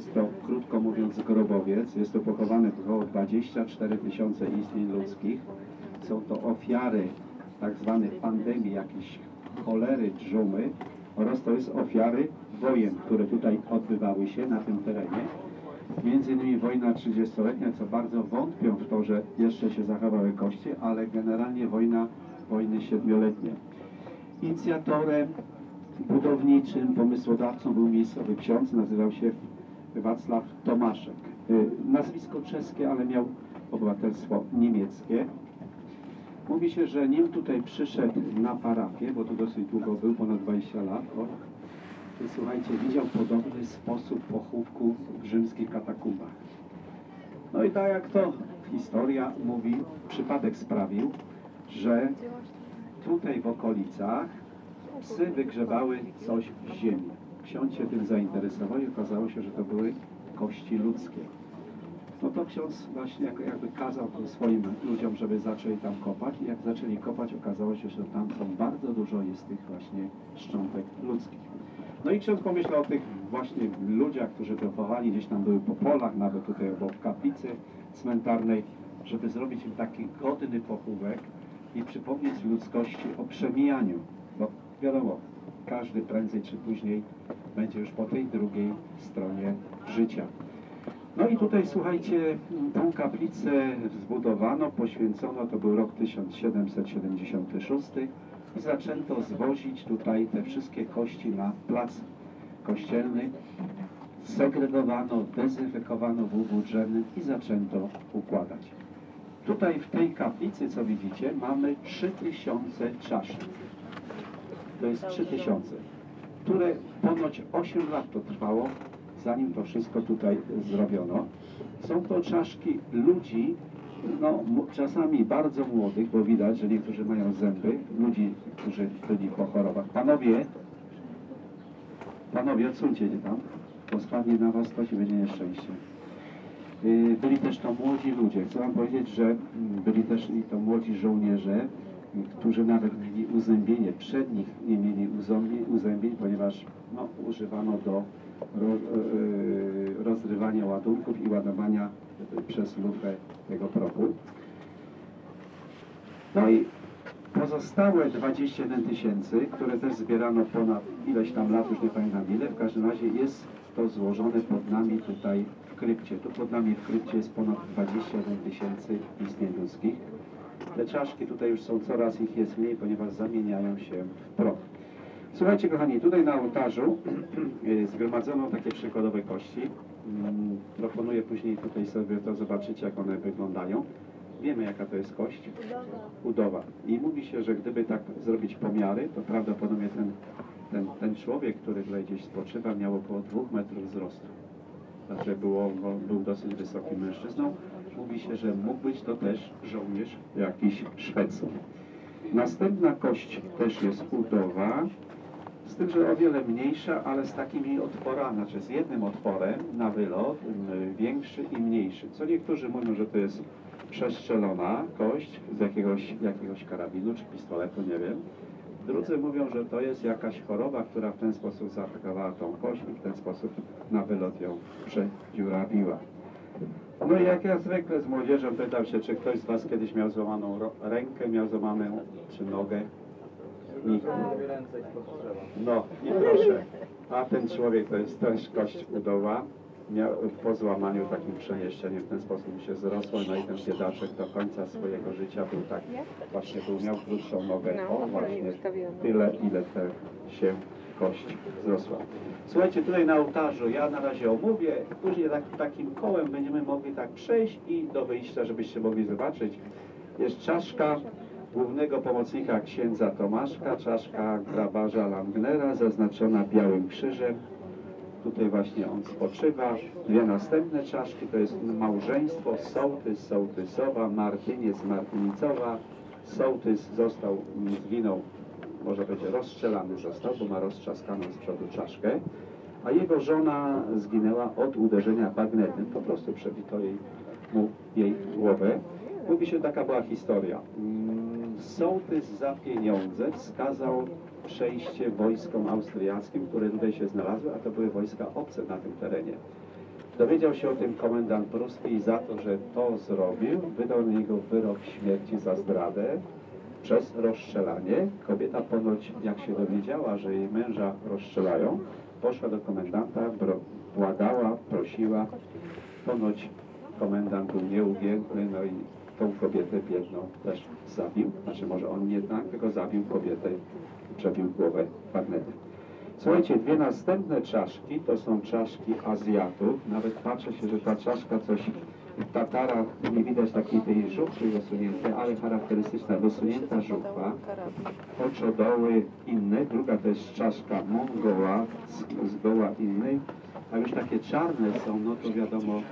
jest to, krótko mówiąc, grobowiec. Jest to pochowane około 24 tysiące istnień ludzkich. Są to ofiary tak zwanych pandemii, jakiejś cholery, dżumy oraz to jest ofiary wojen, które tutaj odbywały się na tym terenie. Między innymi wojna 30-letnia, co bardzo wątpią w to, że jeszcze się zachowały kości, ale generalnie wojna, wojny siedmioletnie. Inicjatorem budowniczym, pomysłodawcą był miejscowy ksiądz, nazywał się Wacław Tomaszek. Y, Nazwisko czeskie, ale miał obywatelstwo niemieckie. Mówi się, że nim tutaj przyszedł na parafię, bo tu dosyć długo był, ponad 20 lat, o, słuchajcie, widział podobny sposób pochówku w rzymskich katakumbach. No i tak jak to historia mówi, przypadek sprawił, że tutaj w okolicach psy wygrzebały coś z ziemi. Ksiądz się tym zainteresował i okazało się, że to były kości ludzkie. No to ksiądz właśnie jak- jakby kazał swoim ludziom, żeby zaczęli tam kopać i jak zaczęli kopać, okazało się, że tam są bardzo dużo jest tych właśnie szczątek ludzkich. No i ksiądz pomyślał o tych właśnie ludziach, którzy wychowali gdzieś tam były po polach, nawet tutaj obok kaplicy cmentarnej, żeby zrobić im taki godny pochówek i przypomnieć ludzkości o przemijaniu. Bo wiadomo, każdy prędzej czy później będzie już po tej drugiej stronie życia. No i tutaj słuchajcie, tą kaplicę zbudowano, poświęcono, to był rok 1776 i zaczęto zwozić tutaj te wszystkie kości na plac kościelny. Segregowano, dezynfekowano w łuku drzewnym i zaczęto układać. Tutaj w tej kaplicy, co widzicie, mamy 3000 czaszek. To jest 3000, które ponoć 8 lat to trwało, zanim to wszystko tutaj zrobiono. Są to czaszki ludzi, no czasami bardzo młodych, bo widać, że niektórzy mają zęby, ludzi, którzy byli po chorobach. Panowie, panowie, odsuńcie się tam, bo spadnie na was coś i będzie nieszczęście. Y, Byli też to młodzi ludzie. Chcę wam powiedzieć, że mm, byli też i to młodzi żołnierze, y, którzy nawet mieli uzębienie. Przed nich nie mieli uzębień, ponieważ no, używano do ro, y, rozrywania ładunków i ładowania przez lufę tego prochu. No i pozostałe 21 tysięcy, które też zbierano ponad ileś tam lat, już nie pamiętam ile, w każdym razie jest to złożone pod nami tutaj w krypcie. Tu pod nami w krypcie jest ponad 21 tysięcy istnień ludzkich. Te czaszki tutaj już są coraz ich jest mniej, ponieważ zamieniają się w proch. Słuchajcie kochani, tutaj na ołtarzu zgromadzono takie przykładowe kości. Mm, Proponuję później tutaj sobie to zobaczyć, jak one wyglądają. Wiemy, jaka to jest kość. Udowa. I mówi się, że gdyby tak zrobić pomiary, to prawdopodobnie ten, ten, ten człowiek, który tutaj gdzieś spoczywa, miał około dwóch metrów wzrostu. Znaczy było, był dosyć wysokim mężczyzną. Mówi się, że mógł być to też żołnierz jakiś Szwecji. Następna kość też jest udowa, z tym, że o wiele mniejsza, ale z takimi otworami, znaczy z jednym otworem na wylot, m, większy i mniejszy. Co niektórzy mówią, że to jest przestrzelona kość z jakiegoś, jakiegoś karabinu czy pistoletu, nie wiem. Drudzy mówią, że to jest jakaś choroba, która w ten sposób zaatakowała tą kość i w ten sposób na wylot ją przedziurawiła. No i jak ja zwykle z młodzieżą pytam się, czy ktoś z Was kiedyś miał złamaną rękę, miał złamaną czy nogę. Nikt. No i proszę. A ten człowiek to jest też kość udowa. Miał po złamaniu takim przemieszczeniem w ten sposób się zrosło, no i ten biedaczek do końca swojego życia był tak, właśnie był, miał krótszą nogę, o właśnie tyle, ile te się kość wzrosła. Słuchajcie, tutaj na ołtarzu ja na razie omówię, później tak, takim kołem będziemy mogli tak przejść i do wyjścia, żebyście mogli zobaczyć. Jest czaszka głównego pomocnika księdza Tomaszka, czaszka grabarza Langnera, zaznaczona białym krzyżem. Tutaj właśnie on spoczywa. Dwie następne czaszki to jest małżeństwo Sołtys, Sołtysowa, Martyniec, Martynicowa. Sołtys został, zginął, może będzie rozstrzelany został, bo ma roztrzaskaną z przodu czaszkę, a jego żona zginęła od uderzenia bagnetem, po prostu przebito jej, mu jej głowę. Mówi się, taka była historia. Mm, Sołtys za pieniądze wskazał przejście wojskom austriackim, które tutaj się znalazły, a to były wojska obce na tym terenie. Dowiedział się o tym komendant pruski i za to, że to zrobił, wydał na niego wyrok śmierci za zdradę przez rozstrzelanie. Kobieta ponoć, jak się dowiedziała, że jej męża rozstrzelają, poszła do komendanta, błagała, prosiła. Ponoć komendant był nieugięty, no i tą kobietę biedną też zabił. Znaczy może on nie tak, tylko zabił kobietę i przebił głowę bagnetem. Słuchajcie, dwie następne czaszki to są czaszki Azjatów. Nawet patrzę się, że ta czaszka coś w Tatarach nie widać takiej tej żuchwy wysuniętej, ale charakterystyczna wysunięta żuchwa, oczodoły inne. Druga to jest czaszka Mongoła, z, zgoła innej. A już takie czarne są, no to wiadomo,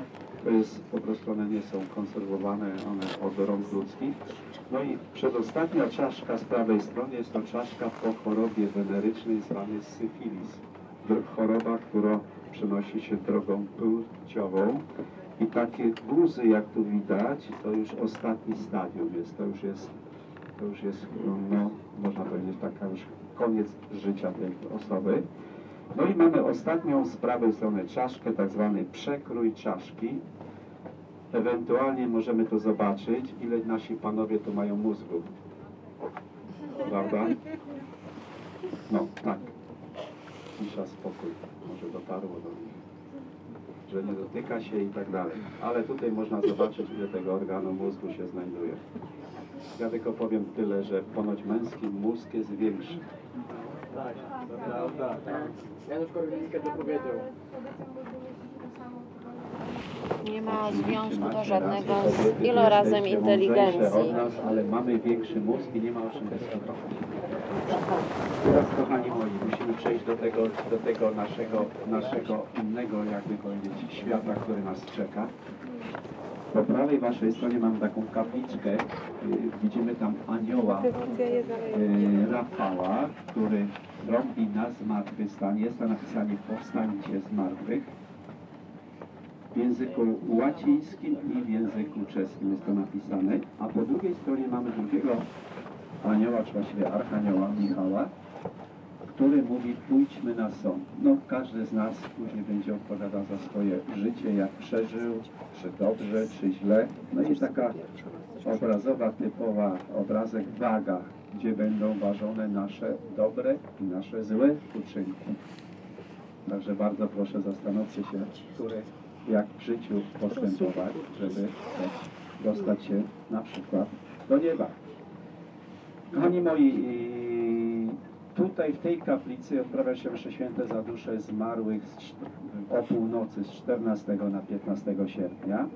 to jest po prostu one nie są konserwowane, one od rąk ludzkich. No i przedostatnia czaszka z prawej strony jest to czaszka po chorobie wenerycznej zwanej syfilis. Choroba, która przenosi się drogą płciową. I takie guzy, jak tu widać, to już ostatni stadium jest. To już jest, to już jest no, można powiedzieć, taka już koniec życia tej osoby. No i mamy ostatnią z prawej strony czaszkę, tak zwany przekrój czaszki. Ewentualnie możemy tu zobaczyć, ile nasi panowie tu mają mózgu. Prawda? No, tak. Cisza, spokój. Może dotarło do nich. Że nie dotyka się i tak dalej. Ale tutaj można zobaczyć, ile tego organu mózgu się znajduje. Ja tylko powiem tyle, że ponoć męski mózg jest większy. Tak, prawda. Janusz Korwin-Mikke to powiedział. Nie ma związku to żadnego z ilorazem inteligencji. nas, ale mamy większy mózg i nie ma o czym dyskutować. Teraz, kochani moi, musimy przejść do tego, do tego naszego, naszego innego, jakby powiedzieć, świata, który nas czeka. Po prawej waszej stronie mamy taką kapliczkę. Y, Widzimy tam anioła y, Rafała, który trąbi na zmartwychwstanie. Jest to napisanie powstańcie z martwych. W języku łacińskim i w języku czeskim jest to napisane. A po drugiej stronie mamy drugiego anioła, czy właściwie archanioła Michała, który mówi pójdźmy na sąd. No każdy z nas później będzie odpowiadał za swoje życie, jak przeżył, czy dobrze, czy źle. No i taka obrazowa, typowa obrazek waga, gdzie będą ważone nasze dobre i nasze złe uczynki. Także bardzo proszę zastanówcie się, które, jak w życiu postępować, żeby dostać się na przykład do nieba. Kochani moi, tutaj w tej kaplicy odprawia się msze święte za dusze zmarłych z, o północy z 14 na 15 sierpnia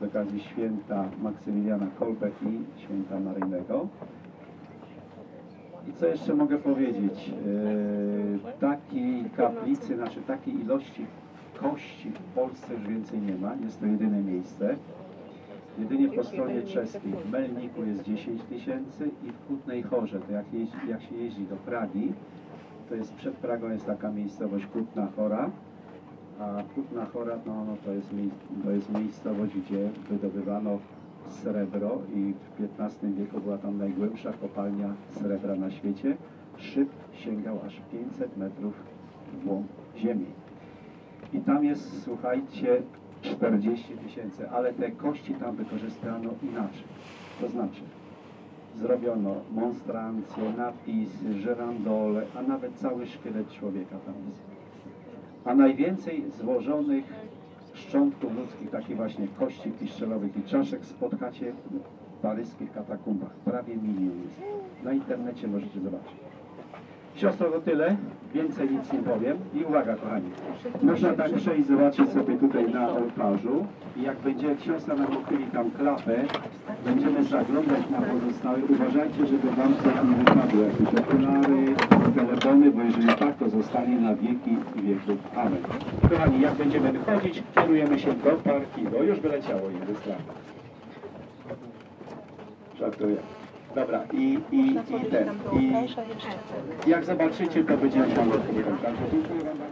z okazji święta Maksymiliana Kolbe i święta Maryjnego. I co jeszcze mogę powiedzieć? Yy, takiej kaplicy, znaczy takiej ilości kości w Polsce już więcej nie ma. Jest to jedyne miejsce. Jedynie po stronie czeskiej. W Melniku jest 10 tysięcy i w Kutnej Chorze, to jak, jeździ, jak się jeździ do Pragi, to jest przed Pragą jest taka miejscowość Kutna Chora, a Kutna Chora no, no to, jest to jest miejscowość, gdzie wydobywano srebro i w XV wieku była tam najgłębsza kopalnia srebra na świecie. Szyb sięgał aż 500 metrów w głąb ziemi. I tam jest, słuchajcie, 40 tysięcy, ale te kości tam wykorzystano inaczej. To znaczy, zrobiono monstrancje, napisy, żerandole, a nawet cały szkielet człowieka tam jest. A najwięcej złożonych szczątków ludzkich, takich właśnie kości piszczelowych i czaszek spotkacie w paryskich katakumbach. Prawie milion jest. Na internecie możecie zobaczyć. Siostro, to tyle. Więcej nic nie powiem. I uwaga, kochani. Można tak przejść, zobaczyć sobie tutaj na ołtarzu. I jak będzie siostra nam uchyli tam klapę, będziemy zaglądać na pozostałe. Uważajcie, żeby wam coś nie wypadło. Jakieś okulary, telefony, bo jeżeli tak, to zostanie na wieki i wieków. Amen. Kochani, jak będziemy wychodzić, kierujemy się do parkingu. Już wyleciało jeden strach. Żartuję. Dobra, i, i, i ten. I jak zobaczycie, to będziemy. Także dziękuję wam bardzo.